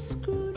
Screw.